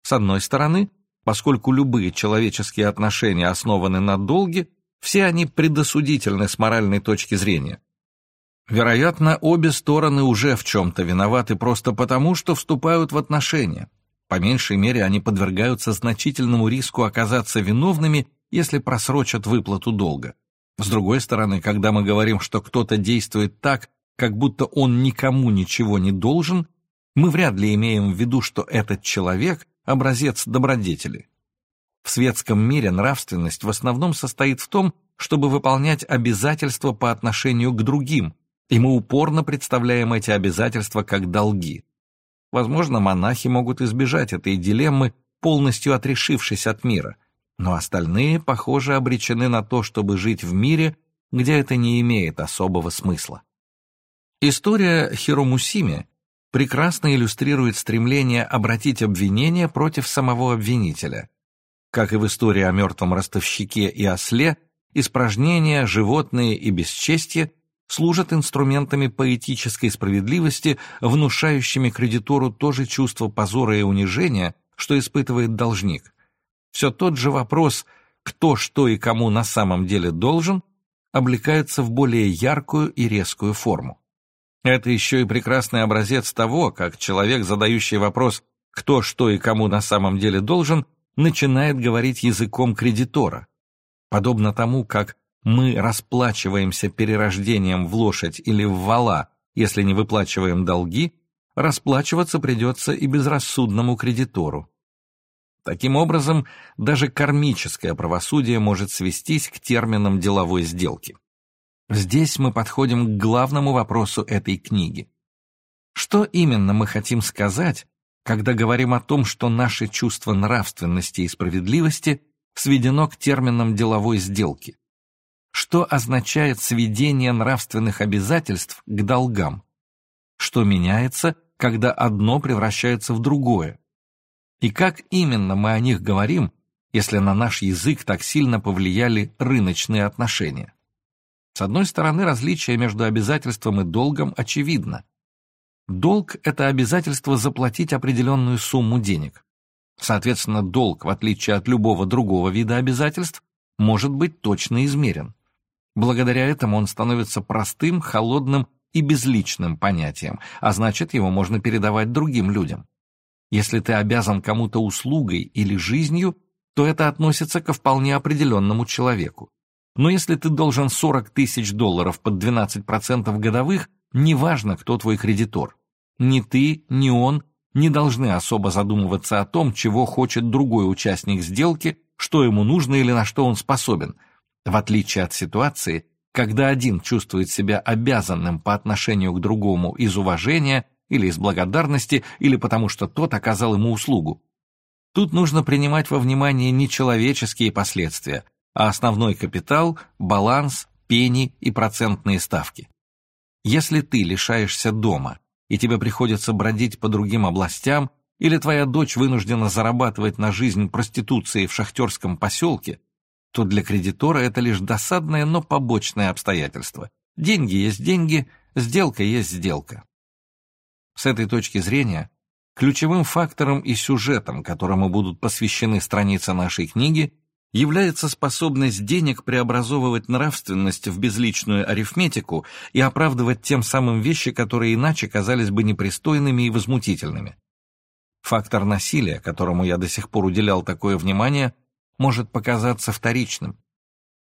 С одной стороны, поскольку любые человеческие отношения основаны на долге, все они предосудительны с моральной точки зрения. Вероятно, обе стороны уже в чем-то виноваты просто потому, что вступают в отношения. По меньшей мере, они подвергаются значительному риску оказаться виновными, если просрочат выплату долга. С другой стороны, когда мы говорим, что кто-то действует так, как будто он никому ничего не должен, мы вряд ли имеем в виду, что этот человек – образец добродетели. В светском мире нравственность в основном состоит в том, чтобы выполнять обязательства по отношению к другим, и мы упорно представляем эти обязательства как долги. Возможно, монахи могут избежать этой дилеммы, полностью отрешившись от мира, но остальные, похоже, обречены на то, чтобы жить в мире, где это не имеет особого смысла. История Хиромусими прекрасно иллюстрирует стремление обратить обвинение против самого обвинителя. Как и в истории о мертвом ростовщике и осле, испражнения, животные и бесчестье служат инструментами поэтической справедливости, внушающими кредитору то же чувство позора и унижения, что испытывает должник. Все тот же вопрос «кто, что и кому на самом деле должен» облекается в более яркую и резкую форму. Это еще и прекрасный образец того, как человек, задающий вопрос «кто, что и кому на самом деле должен», начинает говорить языком кредитора. Подобно тому, как мы расплачиваемся перерождением в лошадь или в вала, если не выплачиваем долги, расплачиваться придется и безрассудному кредитору. Таким образом, даже кармическое правосудие может свестись к терминам деловой сделки. Здесь мы подходим к главному вопросу этой книги. Что именно мы хотим сказать, когда говорим о том, что наше чувство нравственности и справедливости сведено к терминам деловой сделки? Что означает сведение нравственных обязательств к долгам? Что меняется, когда одно превращается в другое? И как именно мы о них говорим, если на наш язык так сильно повлияли рыночные отношения? С одной стороны, различие между обязательством и долгом очевидно. Долг – это обязательство заплатить определенную сумму денег. Соответственно, долг, в отличие от любого другого вида обязательств, может быть точно измерен. Благодаря этому он становится простым, холодным и безличным понятием, а значит, его можно передавать другим людям. Если ты обязан кому-то услугой или жизнью, то это относится ко вполне определенному человеку. Но если ты должен 40 тысяч долларов под 12% годовых, неважно, кто твой кредитор. Ни ты, ни он не должны особо задумываться о том, чего хочет другой участник сделки, что ему нужно или на что он способен, в отличие от ситуации, когда один чувствует себя обязанным по отношению к другому из уважения или из благодарности, или потому что тот оказал ему услугу. Тут нужно принимать во внимание нечеловеческие последствия, а основной капитал, баланс, пени и процентные ставки. Если ты лишаешься дома и тебе приходится бродить по другим областям, или твоя дочь вынуждена зарабатывать на жизнь проституцией в шахтерском поселке, то для кредитора это лишь досадное, но побочное обстоятельство. Деньги есть деньги, сделка есть сделка. С этой точки зрения, ключевым фактором и сюжетом, которому будут посвящены страницы нашей книги, является способность денег преобразовывать нравственность в безличную арифметику и оправдывать тем самым вещи, которые иначе казались бы непристойными и возмутительными. Фактор насилия, которому я до сих пор уделял такое внимание, может показаться вторичным.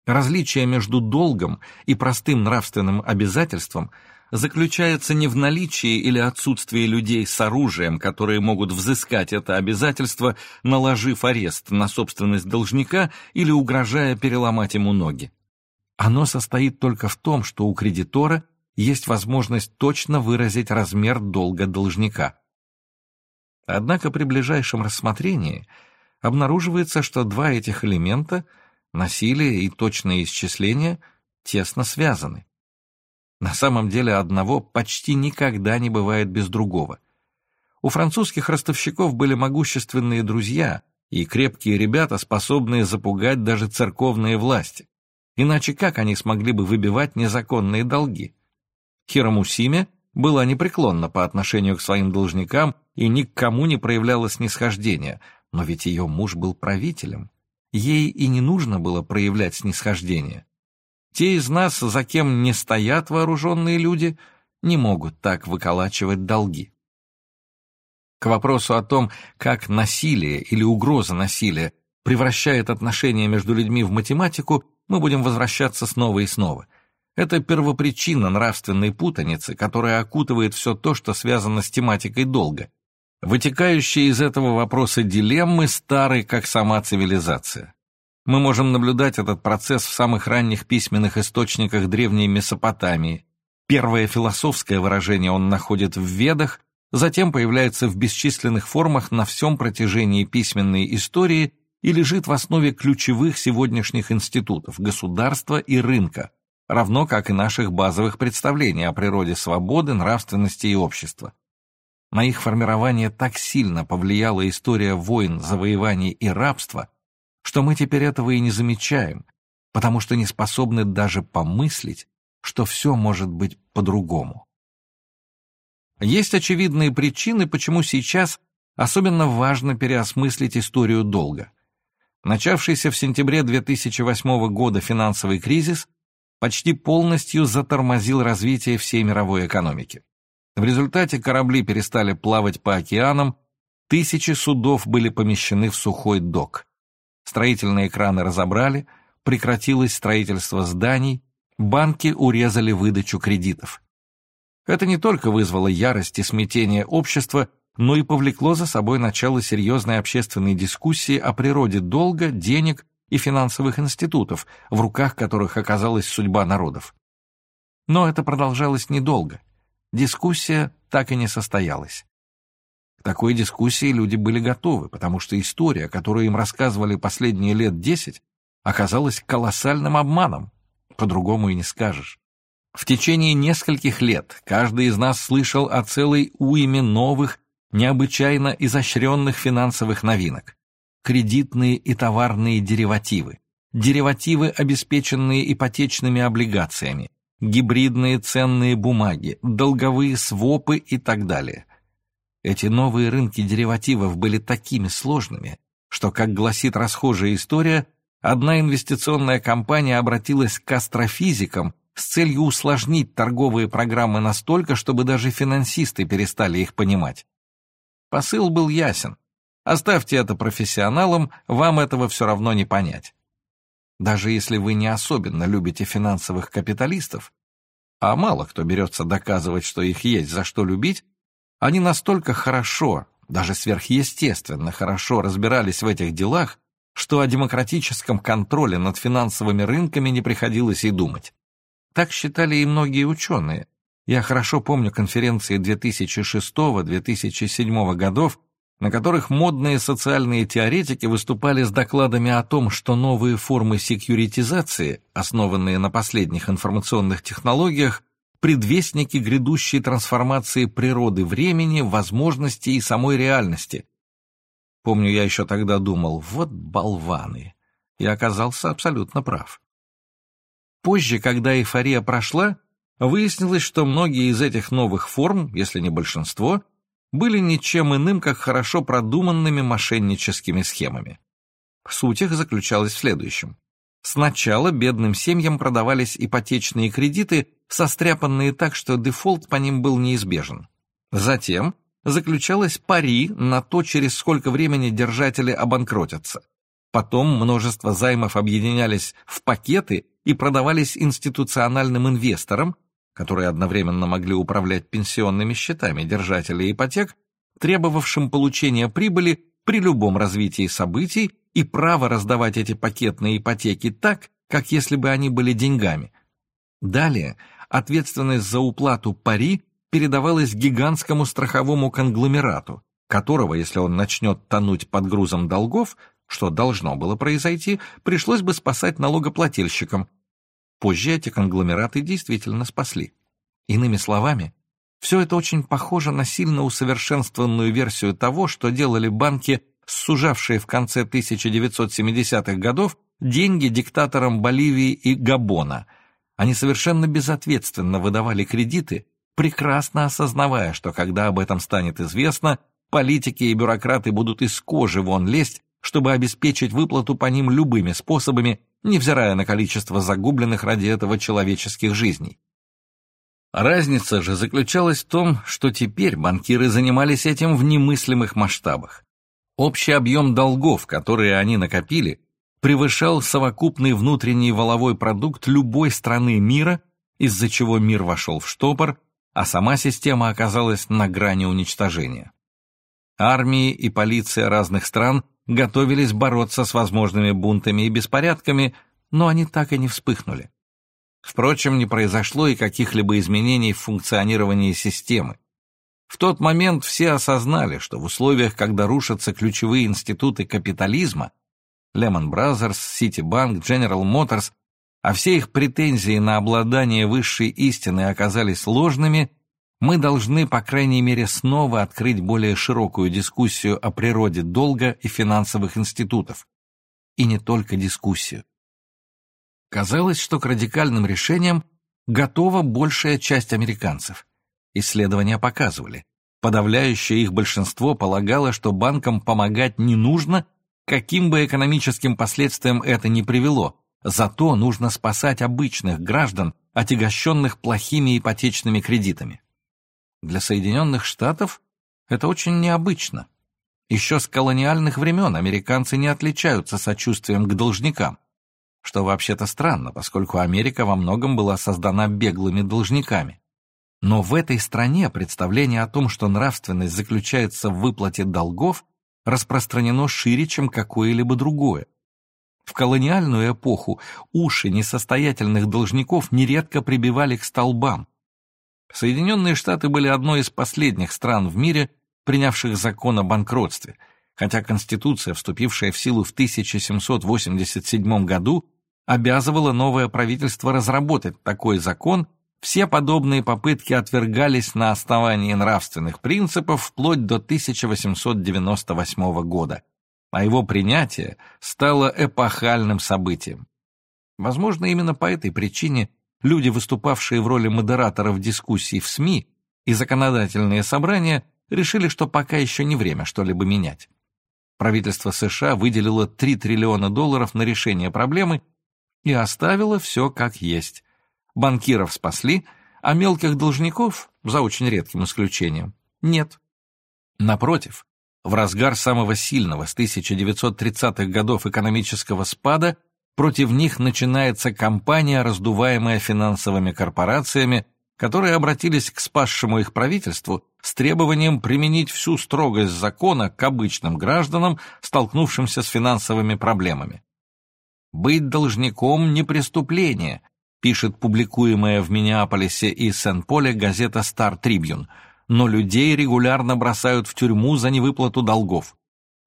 Различие между долгом и простым нравственным обязательством заключается не в наличии или отсутствии людей с оружием, которые могут взыскать это обязательство, наложив арест на собственность должника или угрожая переломать ему ноги. Оно состоит только в том, что у кредитора есть возможность точно выразить размер долга должника. Однако при ближайшем рассмотрении обнаруживается, что два этих элемента – насилие и точное исчисление – тесно связаны. На самом деле одного почти никогда не бывает без другого. У французских ростовщиков были могущественные друзья и крепкие ребята, способные запугать даже церковные власти. Иначе как они смогли бы выбивать незаконные долги? Хиромусиме была непреклонна по отношению к своим должникам и ни к кому не проявляла снисхождения, но ведь ее муж был правителем. Ей и не нужно было проявлять снисхождение. Те из нас, за кем не стоят вооруженные люди, не могут так выколачивать долги. К вопросу о том, как насилие или угроза насилия превращает отношения между людьми в математику, мы будем возвращаться снова и снова. Это первопричина нравственной путаницы, которая окутывает все то, что связано с тематикой долга. Вытекающие из этого вопроса дилеммы стары, как сама цивилизация. Мы можем наблюдать этот процесс в самых ранних письменных источниках древней Месопотамии. Первое философское выражение он находит в Ведах, затем появляется в бесчисленных формах на всем протяжении письменной истории и лежит в основе ключевых сегодняшних институтов государства и рынка, равно как и наших базовых представлений о природе свободы, нравственности и общества. На их формирование так сильно повлияла история войн, завоеваний и рабства, что мы теперь этого и не замечаем, потому что не способны даже помыслить, что все может быть по-другому. Есть очевидные причины, почему сейчас особенно важно переосмыслить историю долга. Начавшийся в сентябре 2008 года финансовый кризис почти полностью затормозил развитие всей мировой экономики. В результате корабли перестали плавать по океанам, тысячи судов были помещены в сухой док. Строительные краны разобрали, прекратилось строительство зданий, банки урезали выдачу кредитов. Это не только вызвало ярость и смятение общества, но и повлекло за собой начало серьезной общественной дискуссии о природе долга, денег и финансовых институтов, в руках которых оказалась судьба народов. Но это продолжалось недолго. Дискуссия так и не состоялась такой дискуссии люди были готовы, потому что история, которую им рассказывали последние лет десять, оказалась колоссальным обманом. По-другому и не скажешь. В течение нескольких лет каждый из нас слышал о целой уйме новых, необычайно изощренных финансовых новинок. Кредитные и товарные деривативы, деривативы, обеспеченные ипотечными облигациями, гибридные ценные бумаги, долговые свопы и так далее – эти новые рынки деривативов были такими сложными, что, как гласит расхожая история, одна инвестиционная компания обратилась к астрофизикам с целью усложнить торговые программы настолько, чтобы даже финансисты перестали их понимать. Посыл был ясен. Оставьте это профессионалам, вам этого все равно не понять. Даже если вы не особенно любите финансовых капиталистов, а мало кто берется доказывать, что их есть за что любить, они настолько хорошо, даже сверхъестественно хорошо разбирались в этих делах, что о демократическом контроле над финансовыми рынками не приходилось и думать. Так считали и многие ученые. Я хорошо помню конференции 2006-2007 годов, на которых модные социальные теоретики выступали с докладами о том, что новые формы секьюритизации, основанные на последних информационных технологиях, предвестники грядущей трансформации природы времени, возможностей и самой реальности. Помню, я еще тогда думал, вот болваны. И оказался абсолютно прав. Позже, когда эйфория прошла, выяснилось, что многие из этих новых форм, если не большинство, были ничем иным, как хорошо продуманными мошенническими схемами. Суть их заключалась в следующем. Сначала бедным семьям продавались ипотечные кредиты, состряпанные так, что дефолт по ним был неизбежен. Затем заключалась пари на то, через сколько времени держатели обанкротятся. Потом множество займов объединялись в пакеты и продавались институциональным инвесторам, которые одновременно могли управлять пенсионными счетами держателей ипотек, требовавшим получения прибыли при любом развитии событий и право раздавать эти пакетные ипотеки так, как если бы они были деньгами. Далее ответственность за уплату пари передавалась гигантскому страховому конгломерату, которого, если он начнет тонуть под грузом долгов, что должно было произойти, пришлось бы спасать налогоплательщикам. Позже эти конгломераты действительно спасли. Иными словами, все это очень похоже на сильно усовершенствованную версию того, что делали банки, сужавшие в конце 1970-х годов деньги диктаторам Боливии и Габона. Они совершенно безответственно выдавали кредиты, прекрасно осознавая, что когда об этом станет известно, политики и бюрократы будут из кожи вон лезть, чтобы обеспечить выплату по ним любыми способами, невзирая на количество загубленных ради этого человеческих жизней. Разница же заключалась в том, что теперь банкиры занимались этим в немыслимых масштабах. Общий объем долгов, которые они накопили, превышал совокупный внутренний валовой продукт любой страны мира, из-за чего мир вошел в штопор, а сама система оказалась на грани уничтожения. Армии и полиция разных стран готовились бороться с возможными бунтами и беспорядками, но они так и не вспыхнули. Впрочем, не произошло и каких-либо изменений в функционировании системы. В тот момент все осознали, что в условиях, когда рушатся ключевые институты капитализма, Lehman Brothers, Citibank, General Motors а все их претензии на обладание высшей истиной оказались ложными, мы должны, по крайней мере, снова открыть более широкую дискуссию о природе долга и финансовых институтов. И не только дискуссию. Казалось, что к радикальным решениям готова большая часть американцев. Исследования показывали. Подавляющее их большинство полагало, что банкам помогать не нужно, каким бы экономическим последствиям это ни привело, Зато нужно спасать обычных граждан, отягощенных плохими ипотечными кредитами. Для Соединенных Штатов это очень необычно. Еще с колониальных времен американцы не отличаются сочувствием к должникам, что вообще-то странно, поскольку Америка во многом была создана беглыми должниками. Но в этой стране представление о том, что нравственность заключается в выплате долгов, распространено шире, чем какое-либо другое. В колониальную эпоху уши несостоятельных должников нередко прибивали к столбам. Соединенные Штаты были одной из последних стран в мире, принявших закон о банкротстве, хотя Конституция, вступившая в силу в 1787 году, обязывала новое правительство разработать такой закон, все подобные попытки отвергались на основании нравственных принципов вплоть до 1898 года а его принятие стало эпохальным событием. Возможно, именно по этой причине люди, выступавшие в роли модераторов дискуссий в СМИ и законодательные собрания, решили, что пока еще не время что-либо менять. Правительство США выделило 3 триллиона долларов на решение проблемы и оставило все как есть. Банкиров спасли, а мелких должников, за очень редким исключением, нет. Напротив, в разгар самого сильного с 1930-х годов экономического спада против них начинается кампания, раздуваемая финансовыми корпорациями, которые обратились к спасшему их правительству с требованием применить всю строгость закона к обычным гражданам, столкнувшимся с финансовыми проблемами. «Быть должником – не преступление», пишет публикуемая в Миннеаполисе и Сен-Поле газета «Стар Трибюн», но людей регулярно бросают в тюрьму за невыплату долгов.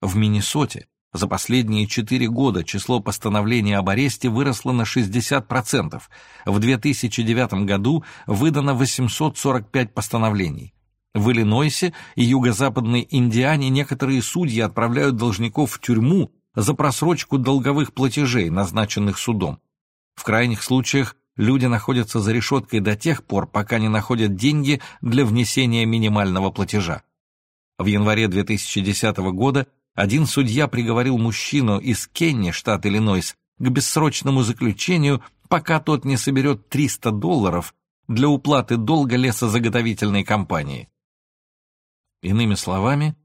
В Миннесоте За последние четыре года число постановлений об аресте выросло на 60%. В 2009 году выдано 845 постановлений. В Иллинойсе и юго-западной Индиане некоторые судьи отправляют должников в тюрьму за просрочку долговых платежей, назначенных судом. В крайних случаях люди находятся за решеткой до тех пор, пока не находят деньги для внесения минимального платежа. В январе 2010 года один судья приговорил мужчину из Кенни, штат Иллинойс, к бессрочному заключению, пока тот не соберет 300 долларов для уплаты долга лесозаготовительной компании. Иными словами,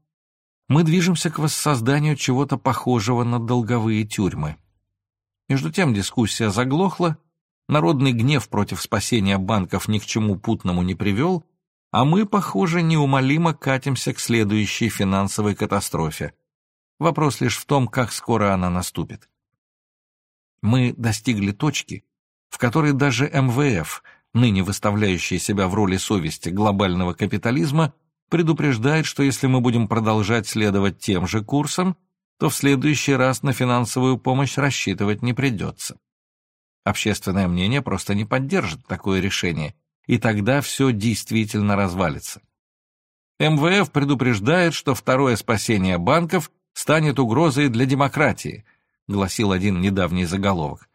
мы движемся к воссозданию чего-то похожего на долговые тюрьмы. Между тем дискуссия заглохла, народный гнев против спасения банков ни к чему путному не привел, а мы, похоже, неумолимо катимся к следующей финансовой катастрофе. Вопрос лишь в том, как скоро она наступит. Мы достигли точки, в которой даже МВФ, ныне выставляющий себя в роли совести глобального капитализма, предупреждает, что если мы будем продолжать следовать тем же курсом, то в следующий раз на финансовую помощь рассчитывать не придется. Общественное мнение просто не поддержит такое решение, и тогда все действительно развалится. МВФ предупреждает, что второе спасение банков станет угрозой для демократии, гласил один недавний заголовок.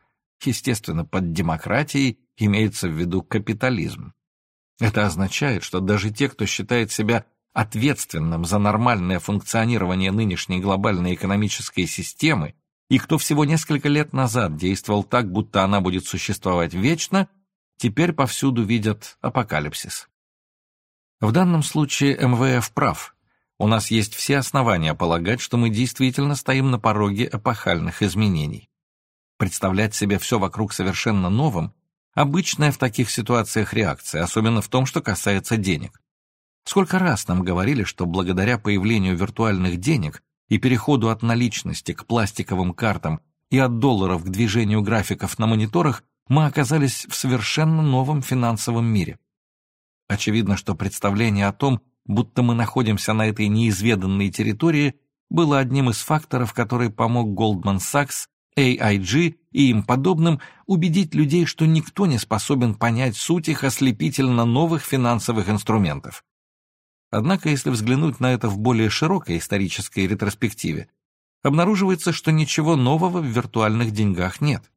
Естественно, под демократией имеется в виду капитализм. Это означает, что даже те, кто считает себя ответственным за нормальное функционирование нынешней глобальной экономической системы и кто всего несколько лет назад действовал так, будто она будет существовать вечно, теперь повсюду видят апокалипсис. В данном случае МВФ прав. У нас есть все основания полагать, что мы действительно стоим на пороге эпохальных изменений. Представлять себе все вокруг совершенно новым Обычная в таких ситуациях реакция, особенно в том, что касается денег. Сколько раз нам говорили, что благодаря появлению виртуальных денег и переходу от наличности к пластиковым картам и от долларов к движению графиков на мониторах мы оказались в совершенно новом финансовом мире. Очевидно, что представление о том, будто мы находимся на этой неизведанной территории, было одним из факторов, который помог Goldman Sachs AIG и им подобным убедить людей, что никто не способен понять суть их ослепительно новых финансовых инструментов. Однако, если взглянуть на это в более широкой исторической ретроспективе, обнаруживается, что ничего нового в виртуальных деньгах нет.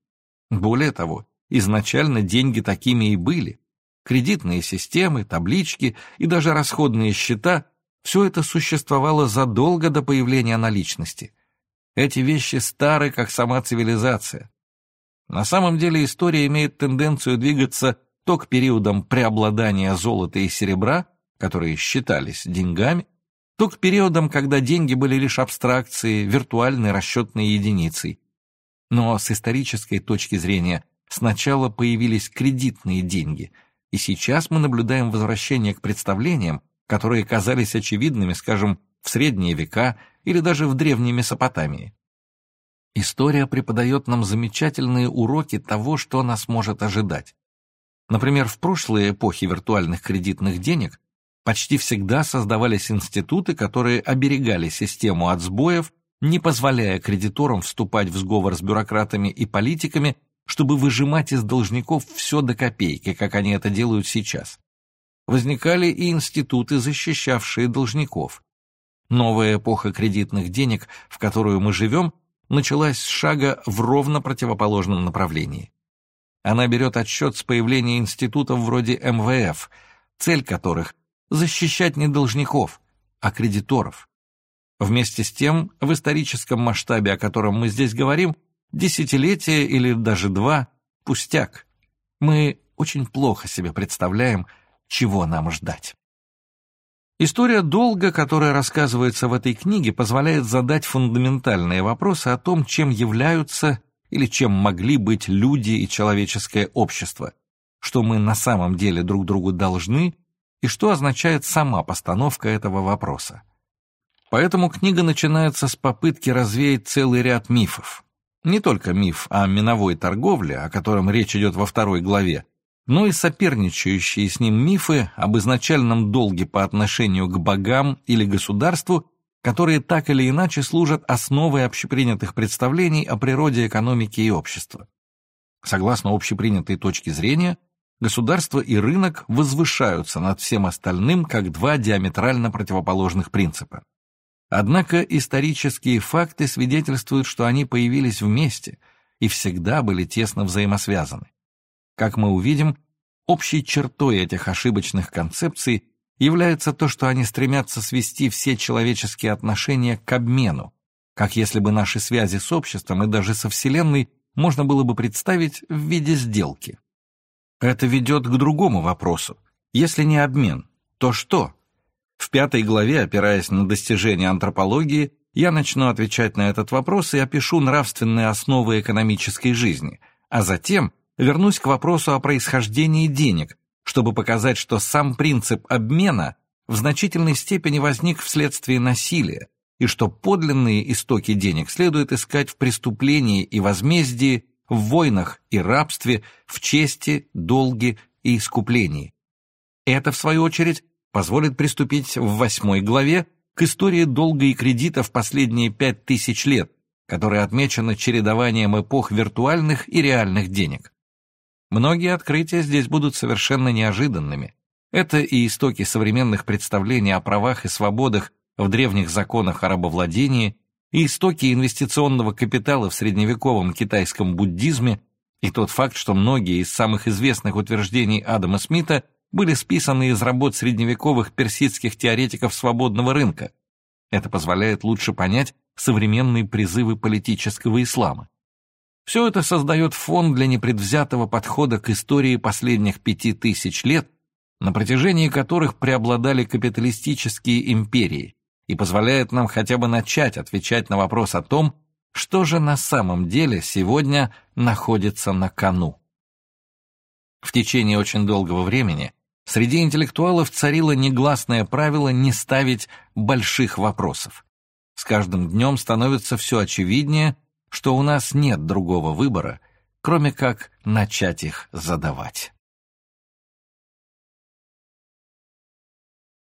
Более того, изначально деньги такими и были. Кредитные системы, таблички и даже расходные счета – все это существовало задолго до появления наличности – эти вещи стары, как сама цивилизация. На самом деле история имеет тенденцию двигаться то к периодам преобладания золота и серебра, которые считались деньгами, то к периодам, когда деньги были лишь абстракцией, виртуальной расчетной единицей. Но с исторической точки зрения сначала появились кредитные деньги, и сейчас мы наблюдаем возвращение к представлениям, которые казались очевидными, скажем, в средние века или даже в древней Месопотамии. История преподает нам замечательные уроки того, что нас может ожидать. Например, в прошлые эпохи виртуальных кредитных денег почти всегда создавались институты, которые оберегали систему от сбоев, не позволяя кредиторам вступать в сговор с бюрократами и политиками, чтобы выжимать из должников все до копейки, как они это делают сейчас. Возникали и институты, защищавшие должников. Новая эпоха кредитных денег, в которую мы живем, началась с шага в ровно противоположном направлении. Она берет отсчет с появления институтов вроде МВФ, цель которых – защищать не должников, а кредиторов. Вместе с тем, в историческом масштабе, о котором мы здесь говорим, десятилетие или даже два – пустяк. Мы очень плохо себе представляем, чего нам ждать. История долга, которая рассказывается в этой книге, позволяет задать фундаментальные вопросы о том, чем являются или чем могли быть люди и человеческое общество, что мы на самом деле друг другу должны и что означает сама постановка этого вопроса. Поэтому книга начинается с попытки развеять целый ряд мифов. Не только миф о миновой торговле, о котором речь идет во второй главе, но и соперничающие с ним мифы об изначальном долге по отношению к богам или государству которые так или иначе служат основой общепринятых представлений о природе экономики и общества. Согласно общепринятой точке зрения, государство и рынок возвышаются над всем остальным как два диаметрально противоположных принципа. Однако исторические факты свидетельствуют, что они появились вместе и всегда были тесно взаимосвязаны. Как мы увидим, общей чертой этих ошибочных концепций является то, что они стремятся свести все человеческие отношения к обмену, как если бы наши связи с обществом и даже со Вселенной можно было бы представить в виде сделки. Это ведет к другому вопросу. Если не обмен, то что? В пятой главе, опираясь на достижения антропологии, я начну отвечать на этот вопрос и опишу нравственные основы экономической жизни, а затем вернусь к вопросу о происхождении денег, чтобы показать, что сам принцип обмена в значительной степени возник вследствие насилия, и что подлинные истоки денег следует искать в преступлении и возмездии, в войнах и рабстве, в чести, долге и искуплении. Это, в свою очередь, позволит приступить в восьмой главе к истории долга и кредита в последние пять тысяч лет, которая отмечена чередованием эпох виртуальных и реальных денег. Многие открытия здесь будут совершенно неожиданными. Это и истоки современных представлений о правах и свободах в древних законах о рабовладении, и истоки инвестиционного капитала в средневековом китайском буддизме, и тот факт, что многие из самых известных утверждений Адама Смита были списаны из работ средневековых персидских теоретиков свободного рынка. Это позволяет лучше понять современные призывы политического ислама. Все это создает фон для непредвзятого подхода к истории последних пяти тысяч лет, на протяжении которых преобладали капиталистические империи, и позволяет нам хотя бы начать отвечать на вопрос о том, что же на самом деле сегодня находится на кону. В течение очень долгого времени среди интеллектуалов царило негласное правило не ставить больших вопросов. С каждым днем становится все очевиднее, что у нас нет другого выбора, кроме как начать их задавать.